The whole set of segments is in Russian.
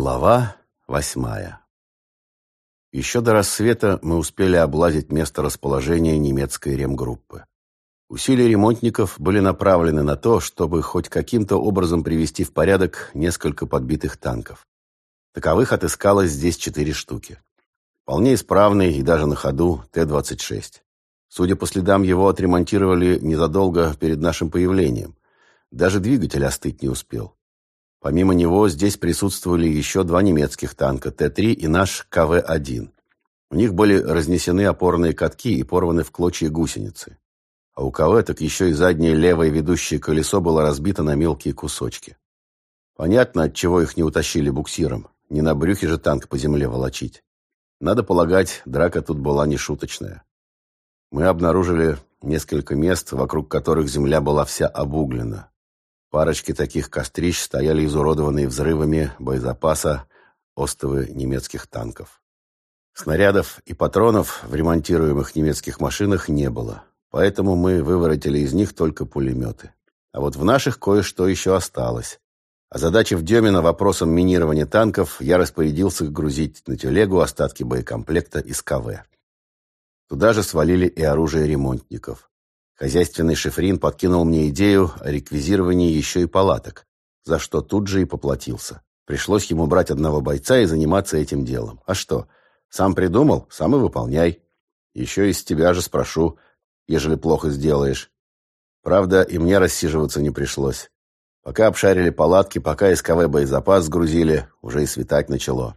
Глава восьмая Еще до рассвета мы успели облазить место расположения немецкой ремгруппы. Усилия ремонтников были направлены на то, чтобы хоть каким-то образом привести в порядок несколько подбитых танков. Таковых отыскалось здесь четыре штуки. Вполне исправный и даже на ходу Т-26. Судя по следам, его отремонтировали незадолго перед нашим появлением. Даже двигатель остыть не успел. Помимо него здесь присутствовали еще два немецких танка Т-3 и наш КВ-1. У них были разнесены опорные катки и порваны в клочья гусеницы. А у КВ так еще и заднее левое ведущее колесо было разбито на мелкие кусочки. Понятно, от чего их не утащили буксиром. Не на брюхе же танк по земле волочить. Надо полагать, драка тут была не шуточная. Мы обнаружили несколько мест, вокруг которых земля была вся обуглена. Парочки таких кострищ стояли изуродованные взрывами боезапаса остовы немецких танков. Снарядов и патронов в ремонтируемых немецких машинах не было, поэтому мы выворотили из них только пулеметы. А вот в наших кое-что еще осталось. А задачи в Демина вопросом минирования танков я распорядился грузить на телегу остатки боекомплекта из КВ. Туда же свалили и оружие ремонтников. Хозяйственный шифрин подкинул мне идею о реквизировании еще и палаток, за что тут же и поплатился. Пришлось ему брать одного бойца и заниматься этим делом. А что, сам придумал, сам и выполняй. Еще из тебя же спрошу, ежели плохо сделаешь. Правда, и мне рассиживаться не пришлось. Пока обшарили палатки, пока СКВ боезапас сгрузили, уже и светать начало.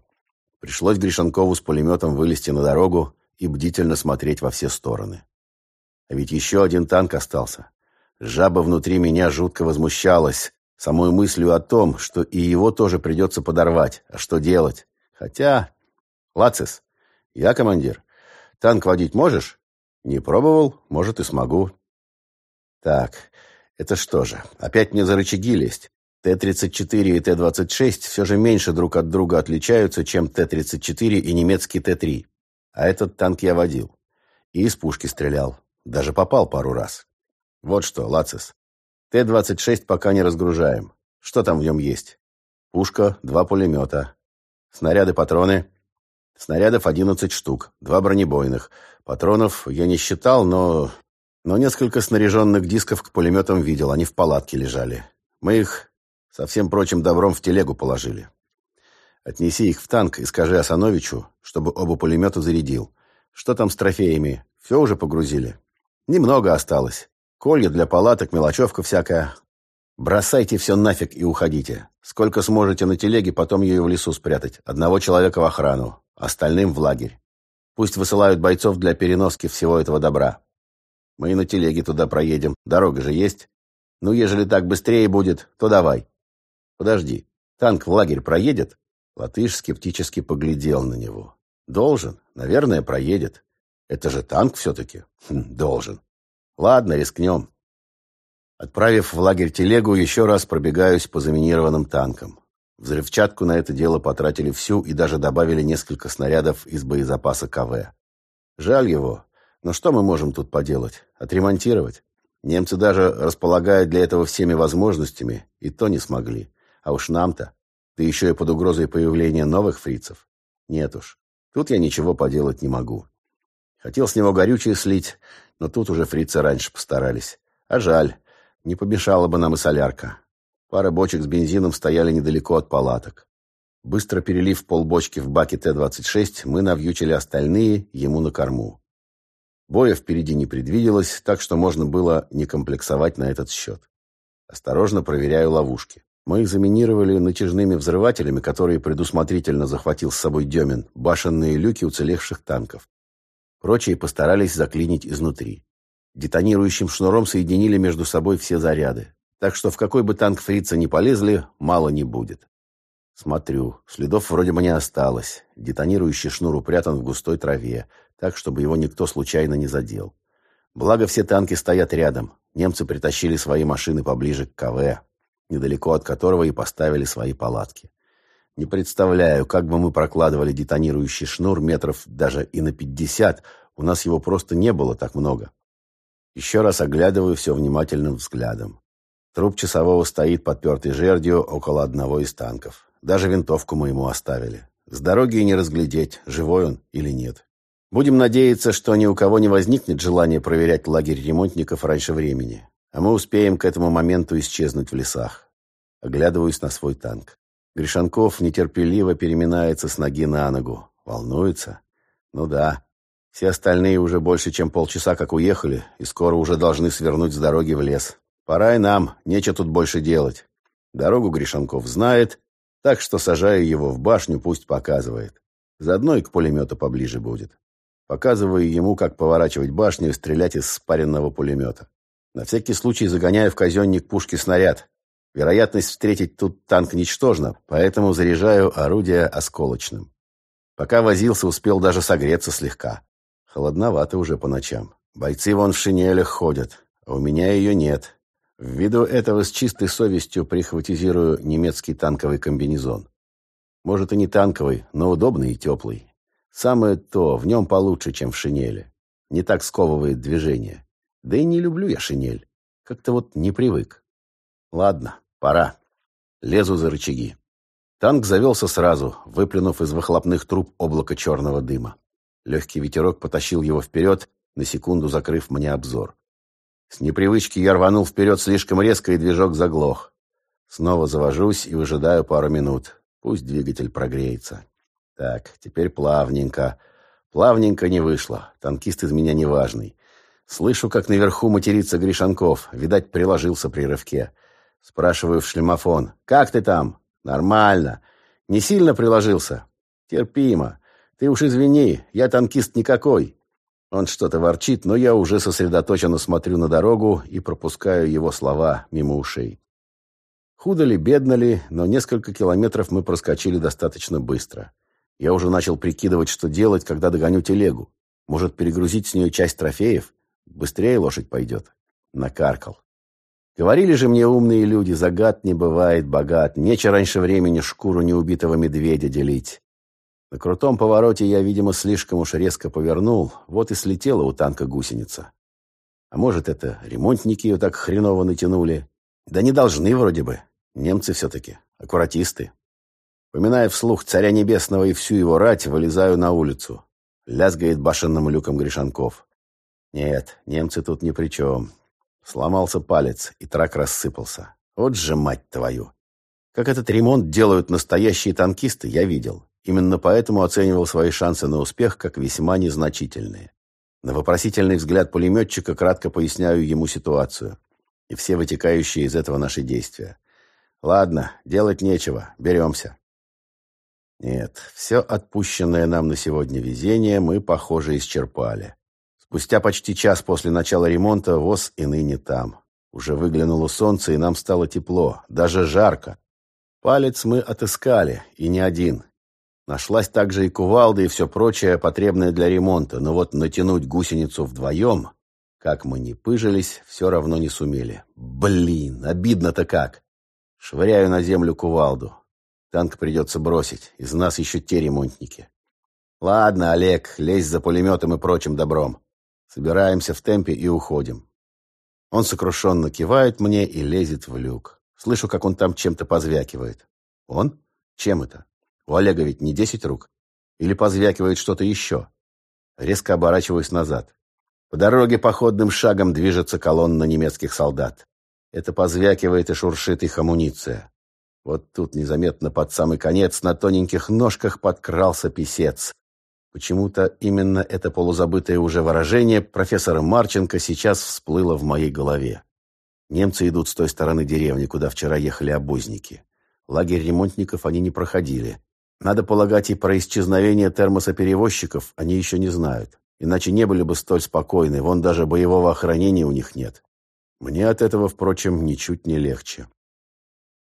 Пришлось Гришанкову с пулеметом вылезти на дорогу и бдительно смотреть во все стороны. А ведь еще один танк остался. Жаба внутри меня жутко возмущалась самой мыслью о том, что и его тоже придется подорвать. А что делать? Хотя... Лацис, я командир. Танк водить можешь? Не пробовал, может и смогу. Так, это что же, опять мне за рычаги лезть? Т-34 и Т-26 все же меньше друг от друга отличаются, чем Т-34 и немецкий Т-3. А этот танк я водил. И из пушки стрелял. Даже попал пару раз. Вот что, Лацис. Т-26 пока не разгружаем. Что там в нем есть? Пушка, два пулемета. Снаряды, патроны. Снарядов 11 штук, два бронебойных. Патронов я не считал, но... Но несколько снаряженных дисков к пулеметам видел, они в палатке лежали. Мы их со всем прочим добром в телегу положили. Отнеси их в танк и скажи Асановичу, чтобы оба пулемета зарядил. Что там с трофеями? Все уже погрузили? Немного осталось. Колья для палаток, мелочевка всякая. Бросайте все нафиг и уходите. Сколько сможете на телеге, потом ее в лесу спрятать. Одного человека в охрану, остальным в лагерь. Пусть высылают бойцов для переноски всего этого добра. Мы и на телеге туда проедем. Дорога же есть. Ну, ежели так быстрее будет, то давай. Подожди. Танк в лагерь проедет? Латыш скептически поглядел на него. Должен. Наверное, проедет. Это же танк все-таки. Хм, должен. Ладно, рискнем. Отправив в лагерь телегу, еще раз пробегаюсь по заминированным танкам. Взрывчатку на это дело потратили всю и даже добавили несколько снарядов из боезапаса КВ. Жаль его. Но что мы можем тут поделать? Отремонтировать? Немцы даже располагают для этого всеми возможностями, и то не смогли. А уж нам-то. Да еще и под угрозой появления новых фрицев. Нет уж. Тут я ничего поделать не могу. Хотел с него горючее слить, но тут уже фрицы раньше постарались. А жаль, не помешала бы нам и солярка. Пара бочек с бензином стояли недалеко от палаток. Быстро перелив полбочки в баке Т-26, мы навьючили остальные ему на корму. Боя впереди не предвиделось, так что можно было не комплексовать на этот счет. Осторожно проверяю ловушки. Мы их заминировали натяжными взрывателями, которые предусмотрительно захватил с собой Демин, башенные люки уцелевших танков. Прочие постарались заклинить изнутри. Детонирующим шнуром соединили между собой все заряды. Так что в какой бы танк фрица ни полезли, мало не будет. Смотрю, следов вроде бы не осталось. Детонирующий шнур упрятан в густой траве, так, чтобы его никто случайно не задел. Благо, все танки стоят рядом. Немцы притащили свои машины поближе к КВ, недалеко от которого и поставили свои палатки. Не представляю, как бы мы прокладывали детонирующий шнур метров даже и на пятьдесят. У нас его просто не было так много. Еще раз оглядываю все внимательным взглядом. Труп часового стоит подпертый жердью около одного из танков. Даже винтовку мы ему оставили. С дороги и не разглядеть, живой он или нет. Будем надеяться, что ни у кого не возникнет желания проверять лагерь ремонтников раньше времени, а мы успеем к этому моменту исчезнуть в лесах. Оглядываюсь на свой танк. Гришанков нетерпеливо переминается с ноги на ногу. Волнуется? Ну да. Все остальные уже больше, чем полчаса как уехали, и скоро уже должны свернуть с дороги в лес. Пора и нам, нечего тут больше делать. Дорогу Гришанков знает, так что сажаю его в башню, пусть показывает. Заодно и к пулемету поближе будет. Показываю ему, как поворачивать башню и стрелять из спаренного пулемета. На всякий случай загоняю в казенник пушки снаряд. Вероятность встретить тут танк ничтожна, поэтому заряжаю орудие осколочным. Пока возился, успел даже согреться слегка. Холодновато уже по ночам. Бойцы вон в шинелях ходят, а у меня ее нет. Ввиду этого с чистой совестью прихватизирую немецкий танковый комбинезон. Может и не танковый, но удобный и теплый. Самое то, в нем получше, чем в шинели. Не так сковывает движение. Да и не люблю я шинель. Как-то вот не привык. Ладно, пора. Лезу за рычаги. Танк завелся сразу, выплюнув из выхлопных труб облако черного дыма. Легкий ветерок потащил его вперед, на секунду закрыв мне обзор. С непривычки я рванул вперед слишком резко, и движок заглох. Снова завожусь и выжидаю пару минут. Пусть двигатель прогреется. Так, теперь плавненько. Плавненько не вышло. Танкист из меня неважный. Слышу, как наверху матерится Гришанков. Видать, приложился при рывке. Спрашиваю в шлемофон. «Как ты там?» «Нормально. Не сильно приложился?» «Терпимо. Ты уж извини, я танкист никакой. Он что-то ворчит, но я уже сосредоточенно смотрю на дорогу и пропускаю его слова мимо ушей. Худо ли, бедно ли, но несколько километров мы проскочили достаточно быстро. Я уже начал прикидывать, что делать, когда догоню телегу. Может, перегрузить с нее часть трофеев? Быстрее лошадь пойдет. Накаркал. Говорили же мне умные люди, загад не бывает богат, нече раньше времени шкуру неубитого медведя делить. На крутом повороте я, видимо, слишком уж резко повернул, вот и слетела у танка гусеница. А может, это ремонтники ее так хреново натянули? Да не должны вроде бы. Немцы все-таки, аккуратисты. Поминая вслух царя небесного и всю его рать, вылезаю на улицу. Лязгает башенным люком Гришанков. Нет, немцы тут ни при чем. Сломался палец, и трак рассыпался. Вот же мать твою! Как этот ремонт делают настоящие танкисты, я видел. Именно поэтому оценивал свои шансы на успех как весьма незначительные. На вопросительный взгляд пулеметчика кратко поясняю ему ситуацию и все вытекающие из этого наши действия. Ладно, делать нечего, беремся. Нет, все отпущенное нам на сегодня везение мы, похоже, исчерпали. Спустя почти час после начала ремонта ВОЗ и ныне там. Уже выглянуло солнце, и нам стало тепло, даже жарко. Палец мы отыскали, и не один. Нашлась также и кувалда и все прочее, потребное для ремонта, но вот натянуть гусеницу вдвоем, как мы не пыжились, все равно не сумели. Блин, обидно-то как. Швыряю на землю кувалду. Танк придется бросить, из нас еще те ремонтники. Ладно, Олег, лезь за пулеметом и прочим добром. Собираемся в темпе и уходим. Он сокрушенно кивает мне и лезет в люк. Слышу, как он там чем-то позвякивает. Он? Чем это? У Олега ведь не десять рук. Или позвякивает что-то еще. Резко оборачиваюсь назад. По дороге походным шагом движется колонна немецких солдат. Это позвякивает и шуршит их амуниция. Вот тут незаметно под самый конец на тоненьких ножках подкрался писец. Почему-то именно это полузабытое уже выражение профессора Марченко сейчас всплыло в моей голове. Немцы идут с той стороны деревни, куда вчера ехали обозники. Лагерь ремонтников они не проходили. Надо полагать, и про исчезновение термосоперевозчиков они еще не знают. Иначе не были бы столь спокойны, вон даже боевого охранения у них нет. Мне от этого, впрочем, ничуть не легче.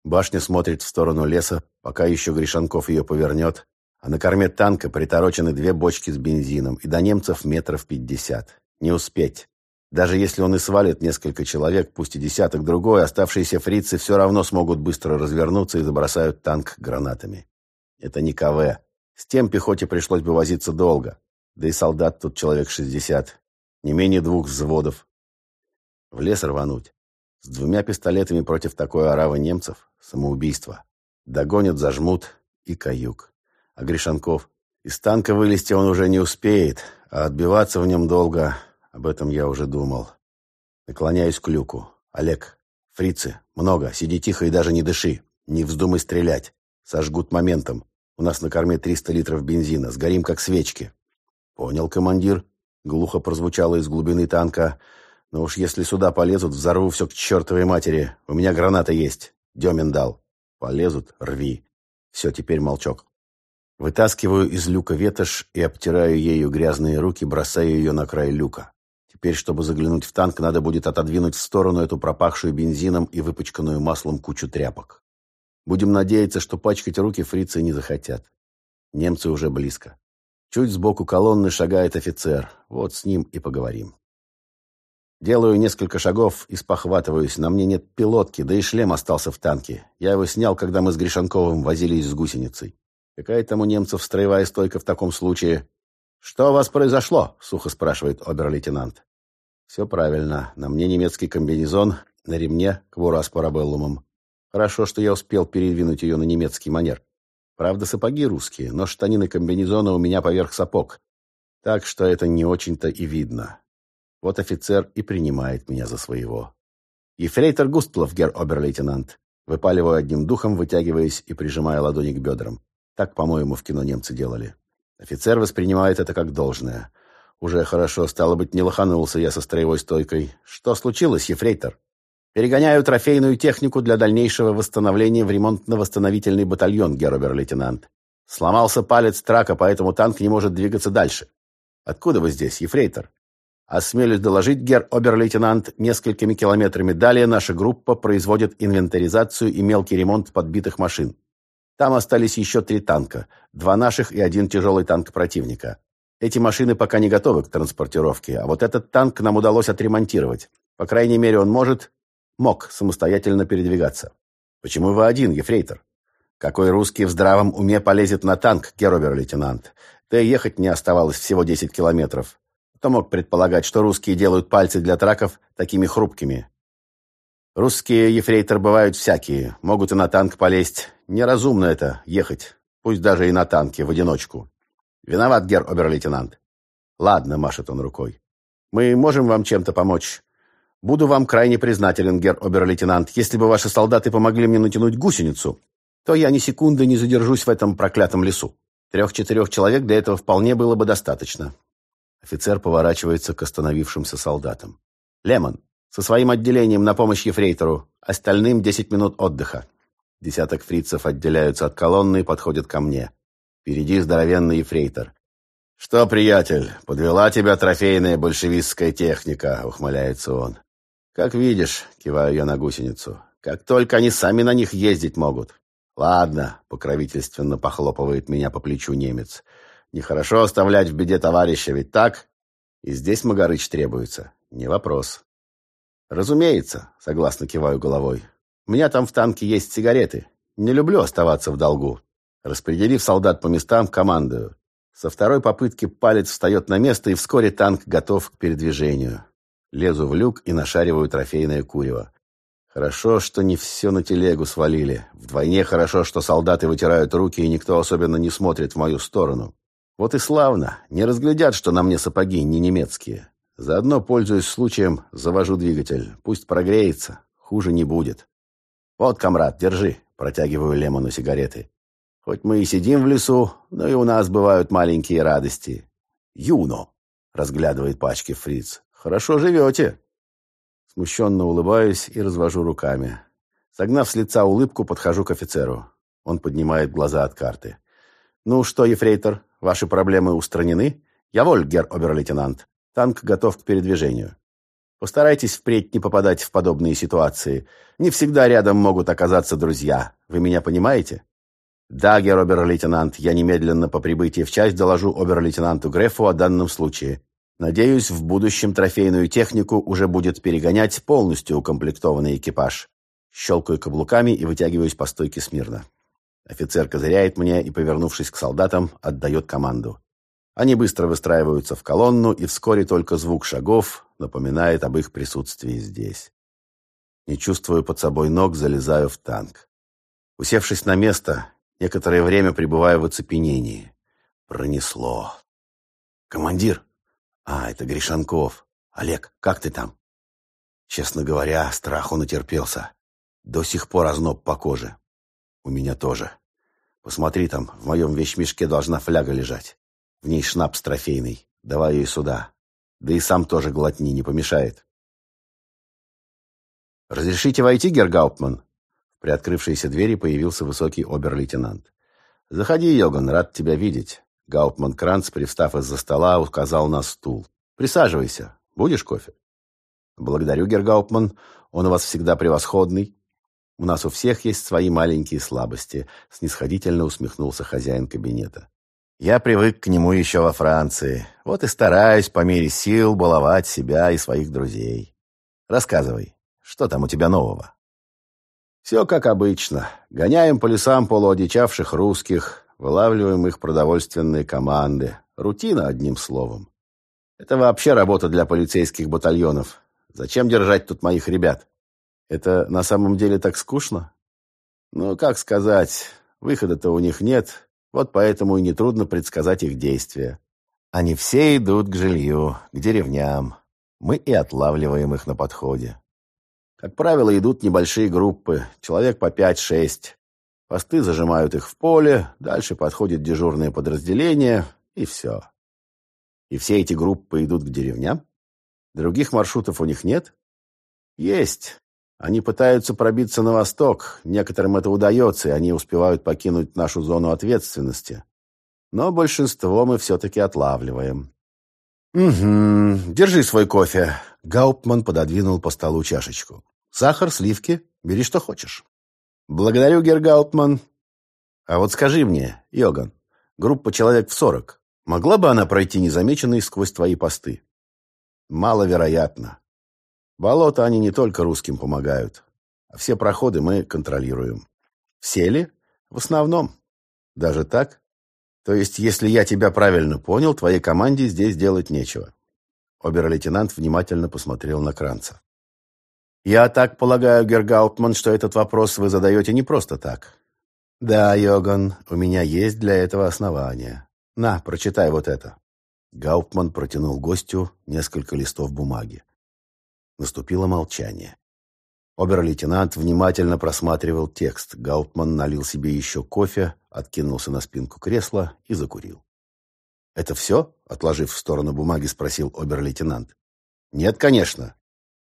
Башня смотрит в сторону леса, пока еще Гришанков ее повернет, а на корме танка приторочены две бочки с бензином, и до немцев метров пятьдесят. Не успеть. Даже если он и свалит несколько человек, пусть и десяток другой, оставшиеся фрицы все равно смогут быстро развернуться и забросают танк гранатами. Это не КВ. С тем пехоте пришлось бы возиться долго. Да и солдат тут человек шестьдесят. Не менее двух взводов. В лес рвануть. С двумя пистолетами против такой оравы немцев – самоубийство. Догонят, зажмут и каюк. А Гришанков? Из танка вылезти он уже не успеет, а отбиваться в нем долго, об этом я уже думал. Наклоняюсь к люку. Олег, фрицы, много, сиди тихо и даже не дыши. Не вздумай стрелять. Сожгут моментом. У нас на корме 300 литров бензина. Сгорим, как свечки. Понял, командир. Глухо прозвучало из глубины танка. Но уж если сюда полезут, взорву все к чертовой матери. У меня граната есть. Демин дал. Полезут, рви. Все, теперь молчок. Вытаскиваю из люка ветошь и обтираю ею грязные руки, бросаю ее на край люка. Теперь, чтобы заглянуть в танк, надо будет отодвинуть в сторону эту пропахшую бензином и выпачканную маслом кучу тряпок. Будем надеяться, что пачкать руки фрицы не захотят. Немцы уже близко. Чуть сбоку колонны шагает офицер. Вот с ним и поговорим. Делаю несколько шагов и спохватываюсь. На мне нет пилотки, да и шлем остался в танке. Я его снял, когда мы с Гришанковым возились с гусеницей. Какая там у немцев строевая стойка в таком случае? «Что у вас произошло?» — сухо спрашивает обер-лейтенант. «Все правильно. На мне немецкий комбинезон, на ремне квура с парабеллумом. Хорошо, что я успел передвинуть ее на немецкий манер. Правда, сапоги русские, но штанины комбинезона у меня поверх сапог. Так что это не очень-то и видно. Вот офицер и принимает меня за своего. «Ефрейтор Густлов, герр обер-лейтенант!» Выпаливаю одним духом, вытягиваясь и прижимая ладони к бедрам. Так, по-моему, в кино немцы делали. Офицер воспринимает это как должное. Уже хорошо, стало быть, не лоханулся я со строевой стойкой. Что случилось, ефрейтор? Перегоняю трофейную технику для дальнейшего восстановления в ремонтно-восстановительный батальон, герр-обер-лейтенант. Сломался палец трака, поэтому танк не может двигаться дальше. Откуда вы здесь, ефрейтор? Осмелюсь доложить, гер-обер-лейтенант, несколькими километрами далее наша группа производит инвентаризацию и мелкий ремонт подбитых машин. Там остались еще три танка, два наших и один тяжелый танк противника. Эти машины пока не готовы к транспортировке, а вот этот танк нам удалось отремонтировать. По крайней мере, он может, мог самостоятельно передвигаться. Почему вы один, ефрейтор? Какой русский в здравом уме полезет на танк, геробер-лейтенант? Да и ехать не оставалось всего 10 километров. Кто мог предполагать, что русские делают пальцы для траков такими хрупкими? Русские ефрейтор бывают всякие, могут и на танк полезть. Неразумно это, ехать, пусть даже и на танке, в одиночку. Виноват, гер обер-лейтенант. Ладно, машет он рукой. Мы можем вам чем-то помочь. Буду вам крайне признателен, гер обер-лейтенант. Если бы ваши солдаты помогли мне натянуть гусеницу, то я ни секунды не задержусь в этом проклятом лесу. Трех-четырех человек для этого вполне было бы достаточно. Офицер поворачивается к остановившимся солдатам. «Лемон, со своим отделением на помощь ефрейтору. Остальным десять минут отдыха». Десяток фрицев отделяются от колонны и подходят ко мне. Впереди здоровенный ефрейтор. «Что, приятель, подвела тебя трофейная большевистская техника», — ухмыляется он. «Как видишь», — киваю я на гусеницу, — «как только они сами на них ездить могут». «Ладно», — покровительственно похлопывает меня по плечу немец, — Нехорошо оставлять в беде товарища, ведь так? И здесь Магарыч требуется. Не вопрос. Разумеется, согласно киваю головой. Меня там в танке есть сигареты. Не люблю оставаться в долгу. Распределив солдат по местам, командую. Со второй попытки палец встает на место, и вскоре танк готов к передвижению. Лезу в люк и нашариваю трофейное курево. Хорошо, что не все на телегу свалили. Вдвойне хорошо, что солдаты вытирают руки, и никто особенно не смотрит в мою сторону. Вот и славно. Не разглядят, что на мне сапоги не немецкие. Заодно, пользуясь случаем, завожу двигатель. Пусть прогреется. Хуже не будет. Вот, комрад, держи. Протягиваю Лемону сигареты. Хоть мы и сидим в лесу, но и у нас бывают маленькие радости. Юно, разглядывает пачки фриц. Хорошо живете. Смущенно улыбаюсь и развожу руками. Согнав с лица улыбку, подхожу к офицеру. Он поднимает глаза от карты. «Ну что, ефрейтор, Ваши проблемы устранены? Я воль, гер обер-лейтенант. Танк готов к передвижению. Постарайтесь впредь не попадать в подобные ситуации. Не всегда рядом могут оказаться друзья. Вы меня понимаете? Да, гер обер-лейтенант, я немедленно по прибытии в часть доложу обер-лейтенанту Грефу о данном случае. Надеюсь, в будущем трофейную технику уже будет перегонять полностью укомплектованный экипаж. Щелкаю каблуками и вытягиваюсь по стойке смирно. Офицер козыряет мне и, повернувшись к солдатам, отдает команду. Они быстро выстраиваются в колонну, и вскоре только звук шагов напоминает об их присутствии здесь. Не чувствую под собой ног, залезаю в танк. Усевшись на место, некоторое время пребывая в оцепенении. Пронесло. «Командир!» «А, это Гришанков. Олег, как ты там?» Честно говоря, страху натерпелся. До сих пор озноб по коже. У меня тоже. Посмотри там, в моем вещмешке должна фляга лежать. В ней шнапс трофейный. Давай ее сюда. Да и сам тоже глотни, не помешает. «Разрешите войти, Гергауптман?» В приоткрывшейся двери появился высокий обер-лейтенант. «Заходи, Йоган, рад тебя видеть». Гауптман Кранц, привстав из-за стола, указал на стул. «Присаживайся. Будешь кофе?» «Благодарю, Гергауптман. Он у вас всегда превосходный. У нас у всех есть свои маленькие слабости», — снисходительно усмехнулся хозяин кабинета. «Я привык к нему еще во Франции. Вот и стараюсь по мере сил баловать себя и своих друзей. Рассказывай, что там у тебя нового?» «Все как обычно. Гоняем по лесам полуодичавших русских, вылавливаем их продовольственные команды. Рутина, одним словом. Это вообще работа для полицейских батальонов. Зачем держать тут моих ребят? Это на самом деле так скучно? Ну, как сказать, выхода-то у них нет, вот поэтому и нетрудно предсказать их действия. Они все идут к жилью, к деревням. Мы и отлавливаем их на подходе. Как правило, идут небольшие группы, человек по 5-6. Посты зажимают их в поле, дальше подходит дежурное подразделение, и все. И все эти группы идут к деревням? Других маршрутов у них нет? Есть. Они пытаются пробиться на восток. Некоторым это удается, и они успевают покинуть нашу зону ответственности. Но большинство мы все-таки отлавливаем. «Угу. Держи свой кофе». Гауптман пододвинул по столу чашечку. «Сахар, сливки. Бери, что хочешь». «Благодарю, Гергаутман. А вот скажи мне, Йоган, группа человек в сорок, могла бы она пройти незамеченной сквозь твои посты?» «Маловероятно. Болото они не только русским помогают, а все проходы мы контролируем. Все ли? В основном. Даже так? То есть, если я тебя правильно понял, твоей команде здесь делать нечего. Обер-лейтенант внимательно посмотрел на Кранца. «Я так полагаю, Гергаутман, что этот вопрос вы задаете не просто так». «Да, Йоган, у меня есть для этого основания. На, прочитай вот это». Гауптман протянул гостю несколько листов бумаги. Наступило молчание. Обер-лейтенант внимательно просматривал текст. Гауптман налил себе еще кофе, откинулся на спинку кресла и закурил. «Это все?» — отложив в сторону бумаги, спросил обер-лейтенант. «Нет, конечно.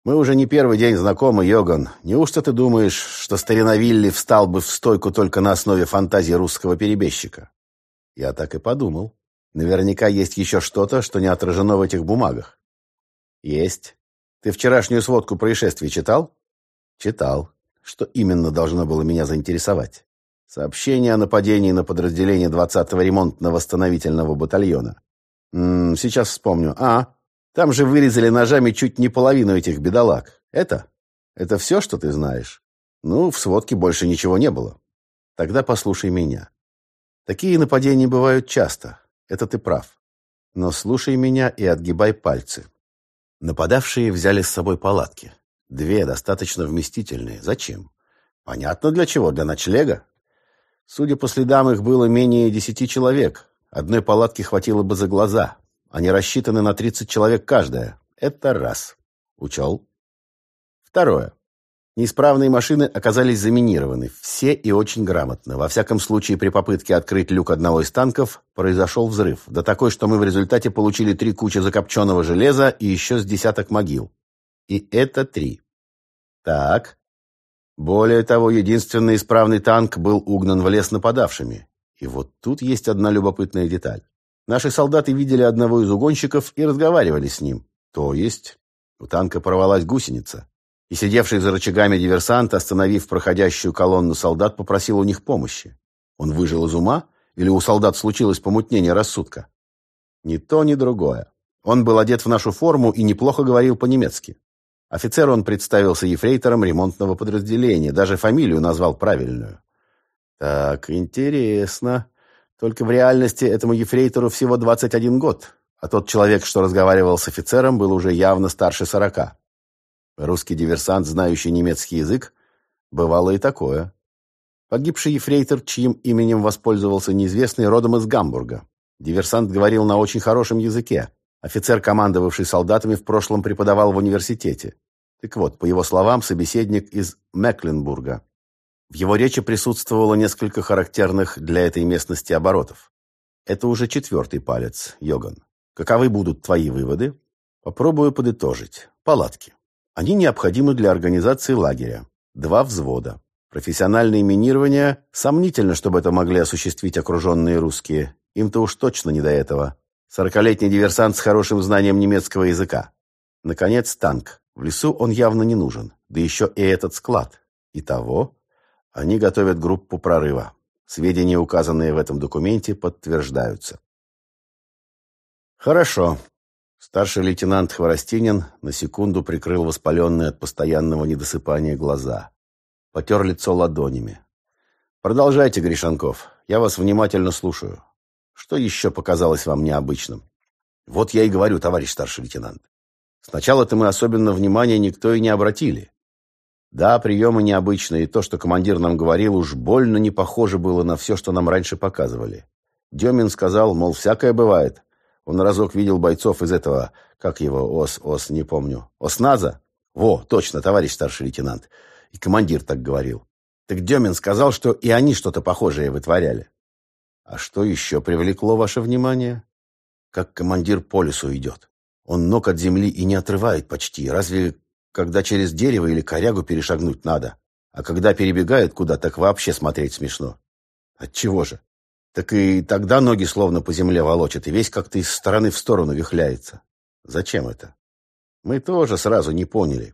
Мы уже не первый день знакомы, Йоган. Неужто ты думаешь, что старина Вилли встал бы в стойку только на основе фантазии русского перебежчика?» Я так и подумал. Наверняка есть еще что-то, что не отражено в этих бумагах. Есть. Ты вчерашнюю сводку происшествий читал? Читал. Что именно должно было меня заинтересовать? Сообщение о нападении на подразделение 20-го ремонтно-восстановительного батальона. М -м, сейчас вспомню. А, там же вырезали ножами чуть не половину этих бедолаг. Это? Это все, что ты знаешь? Ну, в сводке больше ничего не было. Тогда послушай меня. Такие нападения бывают часто. Это ты прав. Но слушай меня и отгибай пальцы. Нападавшие взяли с собой палатки. Две достаточно вместительные. Зачем? Понятно для чего, для ночлега. Судя по следам, их было менее десяти человек. Одной палатки хватило бы за глаза. Они рассчитаны на тридцать человек каждая. Это раз. Учел. Второе. Неисправные машины оказались заминированы. Все и очень грамотно. Во всяком случае, при попытке открыть люк одного из танков произошел взрыв. Да такой, что мы в результате получили три кучи закопченного железа и еще с десяток могил. И это три. Так. Более того, единственный исправный танк был угнан в лес нападавшими. И вот тут есть одна любопытная деталь. Наши солдаты видели одного из угонщиков и разговаривали с ним. То есть, у танка порвалась гусеница и сидевший за рычагами диверсант, остановив проходящую колонну солдат, попросил у них помощи. Он выжил из ума или у солдат случилось помутнение рассудка? Ни то, ни другое. Он был одет в нашу форму и неплохо говорил по-немецки. Офицеру он представился ефрейтором ремонтного подразделения, даже фамилию назвал правильную. Так, интересно. Только в реальности этому ефрейтору всего 21 год, а тот человек, что разговаривал с офицером, был уже явно старше 40. Русский диверсант, знающий немецкий язык, бывало и такое. Погибший ефрейтор, чьим именем воспользовался неизвестный, родом из Гамбурга. Диверсант говорил на очень хорошем языке. Офицер, командовавший солдатами, в прошлом преподавал в университете. Так вот, по его словам, собеседник из Мекленбурга. В его речи присутствовало несколько характерных для этой местности оборотов. Это уже четвертый палец, Йоган. Каковы будут твои выводы? Попробую подытожить. Палатки. Они необходимы для организации лагеря. Два взвода. Профессиональное минирование. Сомнительно, чтобы это могли осуществить окруженные русские. Им-то уж точно не до этого. Сорокалетний диверсант с хорошим знанием немецкого языка. Наконец, танк. В лесу он явно не нужен. Да еще и этот склад. Итого, они готовят группу прорыва. Сведения, указанные в этом документе, подтверждаются. Хорошо. Старший лейтенант Хворостинин на секунду прикрыл воспаленные от постоянного недосыпания глаза. Потер лицо ладонями. Продолжайте, Гришанков. Я вас внимательно слушаю. Что еще показалось вам необычным? Вот я и говорю, товарищ старший лейтенант. Сначала-то мы особенно внимания никто и не обратили. Да, приемы необычные, и то, что командир нам говорил, уж больно не похоже было на все, что нам раньше показывали. Демин сказал, мол, всякое бывает. Он разок видел бойцов из этого, как его, ОС, ОС, не помню, ОСНАЗа? Во, точно, товарищ старший лейтенант. И командир так говорил. Так Демин сказал, что и они что-то похожее вытворяли. А что еще привлекло ваше внимание? Как командир по лесу идет. Он ног от земли и не отрывает почти. Разве когда через дерево или корягу перешагнуть надо? А когда перебегает куда, так вообще смотреть смешно. Отчего же? Так и тогда ноги словно по земле волочат, и весь как-то из стороны в сторону вихляется. Зачем это? Мы тоже сразу не поняли.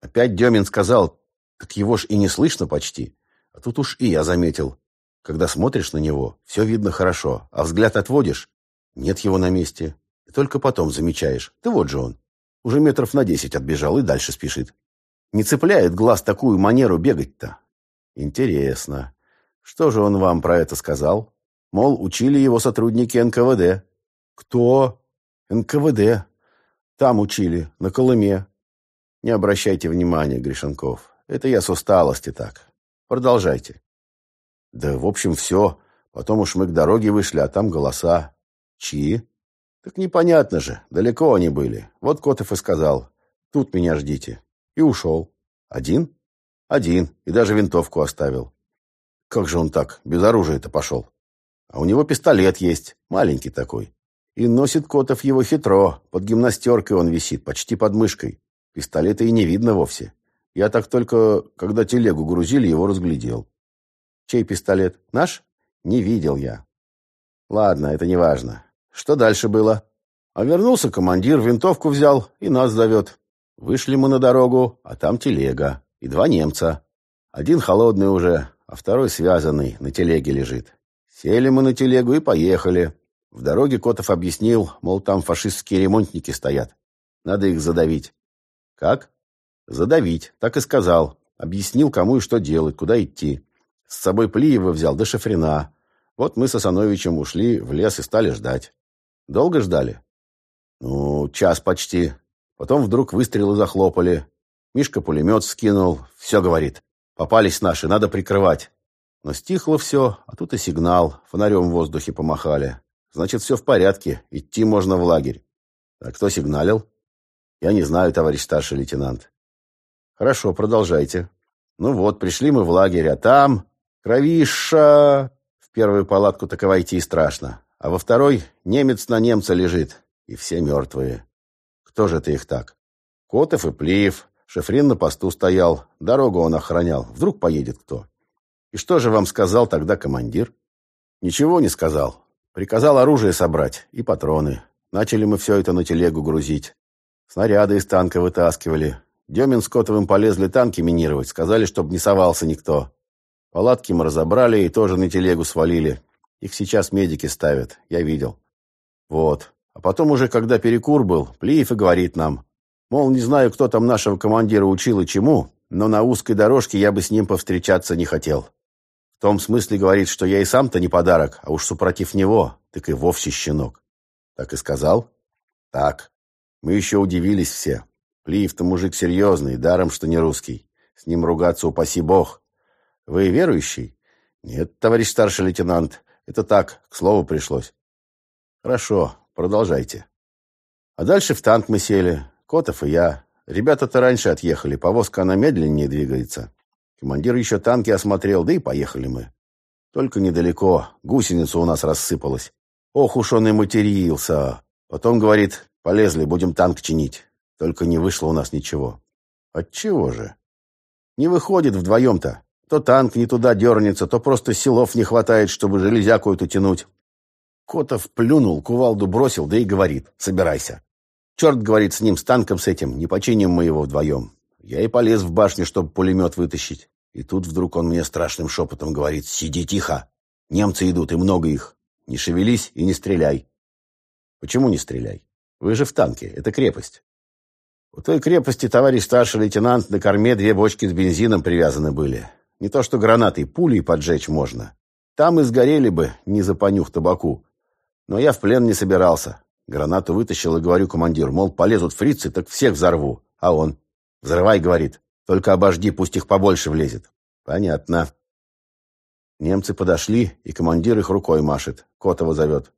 Опять Демин сказал, так его ж и не слышно почти. А тут уж и я заметил. Когда смотришь на него, все видно хорошо, а взгляд отводишь, нет его на месте. И только потом замечаешь, да вот же он. Уже метров на десять отбежал и дальше спешит. Не цепляет глаз такую манеру бегать-то. Интересно. Что же он вам про это сказал? Мол, учили его сотрудники НКВД. Кто? НКВД. Там учили, на Колыме. Не обращайте внимания, Гришенков. Это я с усталости так. Продолжайте. Да, в общем, все. Потом уж мы к дороге вышли, а там голоса. Чьи? Так непонятно же, далеко они были. Вот Котов и сказал, тут меня ждите. И ушел. Один? Один. И даже винтовку оставил. Как же он так, без оружия-то пошел? А у него пистолет есть, маленький такой. И носит Котов его хитро, под гимнастеркой он висит, почти под мышкой. Пистолета и не видно вовсе. Я так только, когда телегу грузили, его разглядел. Чей пистолет? Наш? Не видел я. Ладно, это не важно. Что дальше было? А вернулся командир, винтовку взял и нас зовет. Вышли мы на дорогу, а там телега и два немца. Один холодный уже, а второй связанный, на телеге лежит. Сели мы на телегу и поехали. В дороге Котов объяснил, мол, там фашистские ремонтники стоят. Надо их задавить. Как? Задавить, так и сказал. Объяснил, кому и что делать, куда идти. С собой Плиева взял до Шафрина. Вот мы с Асановичем ушли в лес и стали ждать. Долго ждали? Ну, час почти. Потом вдруг выстрелы захлопали. Мишка пулемет скинул. Все, говорит. Попались наши, надо прикрывать. Но стихло все, а тут и сигнал. Фонарем в воздухе помахали. Значит, все в порядке. Идти можно в лагерь. А кто сигналил? Я не знаю, товарищ старший лейтенант. Хорошо, продолжайте. Ну вот, пришли мы в лагерь, а там... Кровиша! В первую палатку так войти страшно а во второй немец на немца лежит, и все мертвые. Кто же это их так? Котов и Плиев. Шефрин на посту стоял, дорогу он охранял. Вдруг поедет кто? И что же вам сказал тогда командир? Ничего не сказал. Приказал оружие собрать и патроны. Начали мы все это на телегу грузить. Снаряды из танка вытаскивали. Демин с Котовым полезли танки минировать. Сказали, чтобы не совался никто. Палатки мы разобрали и тоже на телегу свалили. Их сейчас медики ставят, я видел. Вот. А потом уже, когда перекур был, Плиев и говорит нам, мол, не знаю, кто там нашего командира учил и чему, но на узкой дорожке я бы с ним повстречаться не хотел. В том смысле говорит, что я и сам-то не подарок, а уж супротив него, так и вовсе щенок. Так и сказал? Так. Мы еще удивились все. Плиев-то мужик серьезный, даром, что не русский. С ним ругаться упаси бог. Вы верующий? Нет, товарищ старший лейтенант, это так, к слову пришлось. Хорошо, продолжайте. А дальше в танк мы сели, Котов и я. Ребята-то раньше отъехали, повозка она медленнее двигается. Командир еще танки осмотрел, да и поехали мы. Только недалеко, гусеница у нас рассыпалась. Ох уж он и матерился. Потом, говорит, полезли, будем танк чинить. Только не вышло у нас ничего. Отчего же? Не выходит вдвоем-то. То танк не туда дернется, то просто силов не хватает, чтобы железяку эту тянуть. Котов плюнул, кувалду бросил, да и говорит, собирайся. Черт, говорит, с ним, с танком с этим, не починим мы его вдвоем. Я и полез в башню, чтобы пулемет вытащить. И тут вдруг он мне страшным шепотом говорит, сиди тихо. Немцы идут, и много их. Не шевелись и не стреляй. Почему не стреляй? Вы же в танке, это крепость. У той крепости, товарищ старший лейтенант, на корме две бочки с бензином привязаны были. Не то что гранатой, пулей поджечь можно. Там и сгорели бы, не за понюх табаку. Но я в плен не собирался. Гранату вытащил и говорю командиру, мол, полезут фрицы, так всех взорву. А он, взрывай, говорит, только обожди, пусть их побольше влезет. Понятно. Немцы подошли, и командир их рукой машет. Котова зовет.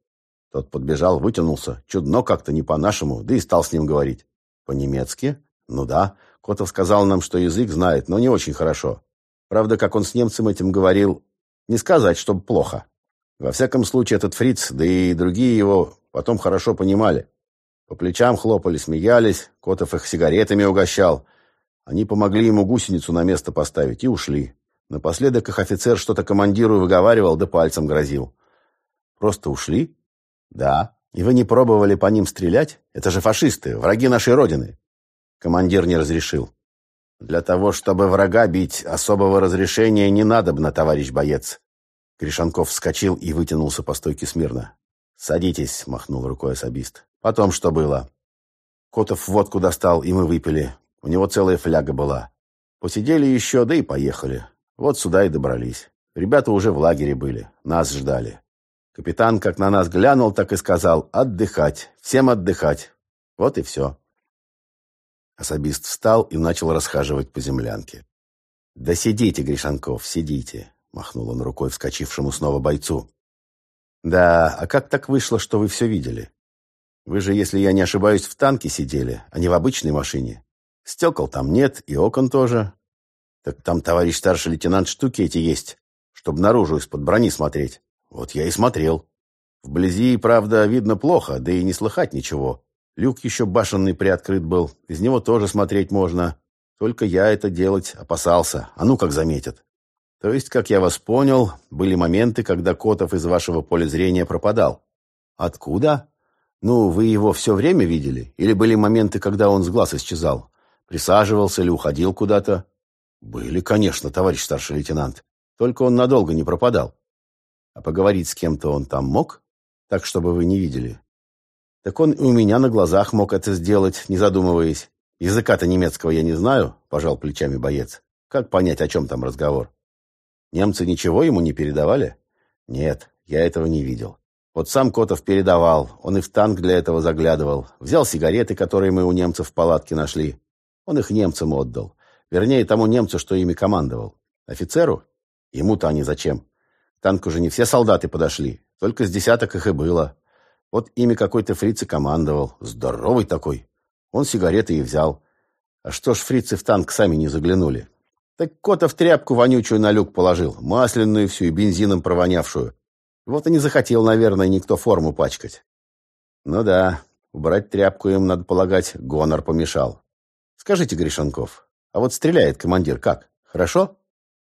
Тот подбежал, вытянулся. Чудно как-то, не по-нашему, да и стал с ним говорить. По-немецки? Ну да. Котов сказал нам, что язык знает, но не очень хорошо. Правда, как он с немцем этим говорил, не сказать, чтобы плохо. Во всяком случае, этот фриц, да и другие его потом хорошо понимали. По плечам хлопали, смеялись, Котов их сигаретами угощал. Они помогли ему гусеницу на место поставить и ушли. Напоследок их офицер что-то командиру выговаривал, да пальцем грозил. Просто ушли? Да. И вы не пробовали по ним стрелять? Это же фашисты, враги нашей Родины. Командир не разрешил. Для того, чтобы врага бить, особого разрешения не надобно, товарищ боец. Гришанков вскочил и вытянулся по стойке смирно. «Садитесь», — махнул рукой особист. «Потом что было?» Котов водку достал, и мы выпили. У него целая фляга была. Посидели еще, да и поехали. Вот сюда и добрались. Ребята уже в лагере были, нас ждали. Капитан как на нас глянул, так и сказал «отдыхать, всем отдыхать». Вот и все. Особист встал и начал расхаживать по землянке. «Да сидите, Гришанков, сидите», — махнул он рукой вскочившему снова бойцу. «Да, а как так вышло, что вы все видели? Вы же, если я не ошибаюсь, в танке сидели, а не в обычной машине. Стекол там нет, и окон тоже. Так там, товарищ старший лейтенант, штуки эти есть, чтобы наружу из-под брони смотреть. Вот я и смотрел. Вблизи, правда, видно плохо, да и не слыхать ничего. Люк еще башенный приоткрыт был, из него тоже смотреть можно. Только я это делать опасался, а ну как заметят. То есть, как я вас понял, были моменты, когда Котов из вашего поля зрения пропадал. Откуда? Ну, вы его все время видели? Или были моменты, когда он с глаз исчезал? Присаживался или уходил куда-то? Были, конечно, товарищ старший лейтенант. Только он надолго не пропадал. А поговорить с кем-то он там мог? Так, чтобы вы не видели. Так он и у меня на глазах мог это сделать, не задумываясь. Языка-то немецкого я не знаю, пожал плечами боец. Как понять, о чем там разговор? Немцы ничего ему не передавали? Нет, я этого не видел. Вот сам Котов передавал, он и в танк для этого заглядывал. Взял сигареты, которые мы у немцев в палатке нашли. Он их немцам отдал. Вернее, тому немцу, что ими командовал. Офицеру? Ему-то они зачем? К танку же не все солдаты подошли. Только с десяток их и было. Вот ими какой-то фриц командовал. Здоровый такой. Он сигареты и взял. А что ж фрицы в танк сами не заглянули? Так Котов тряпку вонючую на люк положил, масляную всю и бензином провонявшую. Вот и не захотел, наверное, никто форму пачкать. Ну да, убрать тряпку им, надо полагать, гонор помешал. Скажите, Гришанков, а вот стреляет командир как? Хорошо?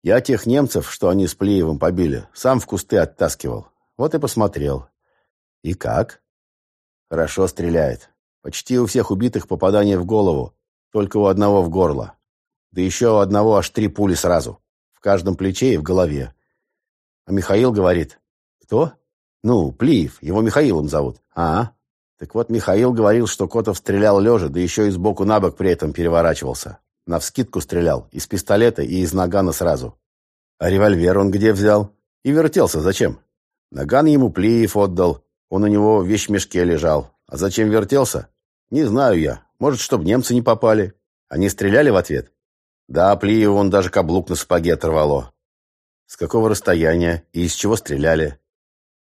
Я тех немцев, что они с Плеевым побили, сам в кусты оттаскивал. Вот и посмотрел. И как? Хорошо стреляет. Почти у всех убитых попадание в голову, только у одного в горло. Да еще у одного аж три пули сразу. В каждом плече и в голове. А Михаил говорит, кто? Ну, Плиев, его Михаилом зовут. А, так вот Михаил говорил, что Котов стрелял лежа, да еще и сбоку на бок при этом переворачивался. Навскидку стрелял, из пистолета и из нагана сразу. А револьвер он где взял? И вертелся зачем? Наган ему Плиев отдал, он у него в вещмешке лежал. А зачем вертелся? Не знаю я. Может, чтобы немцы не попали. Они стреляли в ответ? Да, Плиеву он даже каблук на сапоге оторвало. С какого расстояния и из чего стреляли?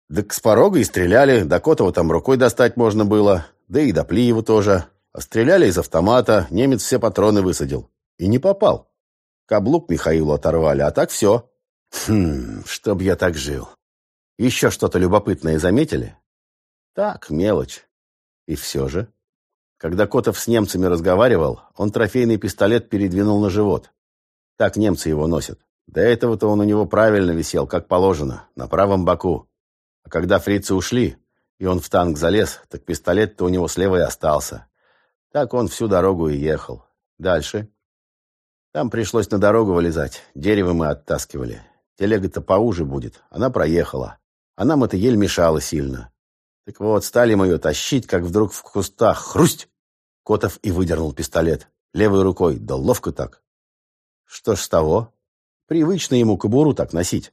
Да с порога и стреляли, до Котова там рукой достать можно было, да и до Плиева тоже. А стреляли из автомата, немец все патроны высадил. И не попал. Каблук Михаилу оторвали, а так все. Хм, чтоб я так жил. Еще что-то любопытное заметили? Так, мелочь. И все же. Когда Котов с немцами разговаривал, он трофейный пистолет передвинул на живот. Так немцы его носят. До этого-то он у него правильно висел, как положено, на правом боку. А когда фрицы ушли, и он в танк залез, так пистолет-то у него слева и остался. Так он всю дорогу и ехал. Дальше. Там пришлось на дорогу вылезать. Дерево мы оттаскивали. Телега-то поуже будет. Она проехала. А нам это ель мешало сильно. Так вот, стали мы ее тащить, как вдруг в кустах. Хрусть! Котов и выдернул пистолет. Левой рукой. Да ловко так. Что ж с того? Привычно ему кобуру так носить.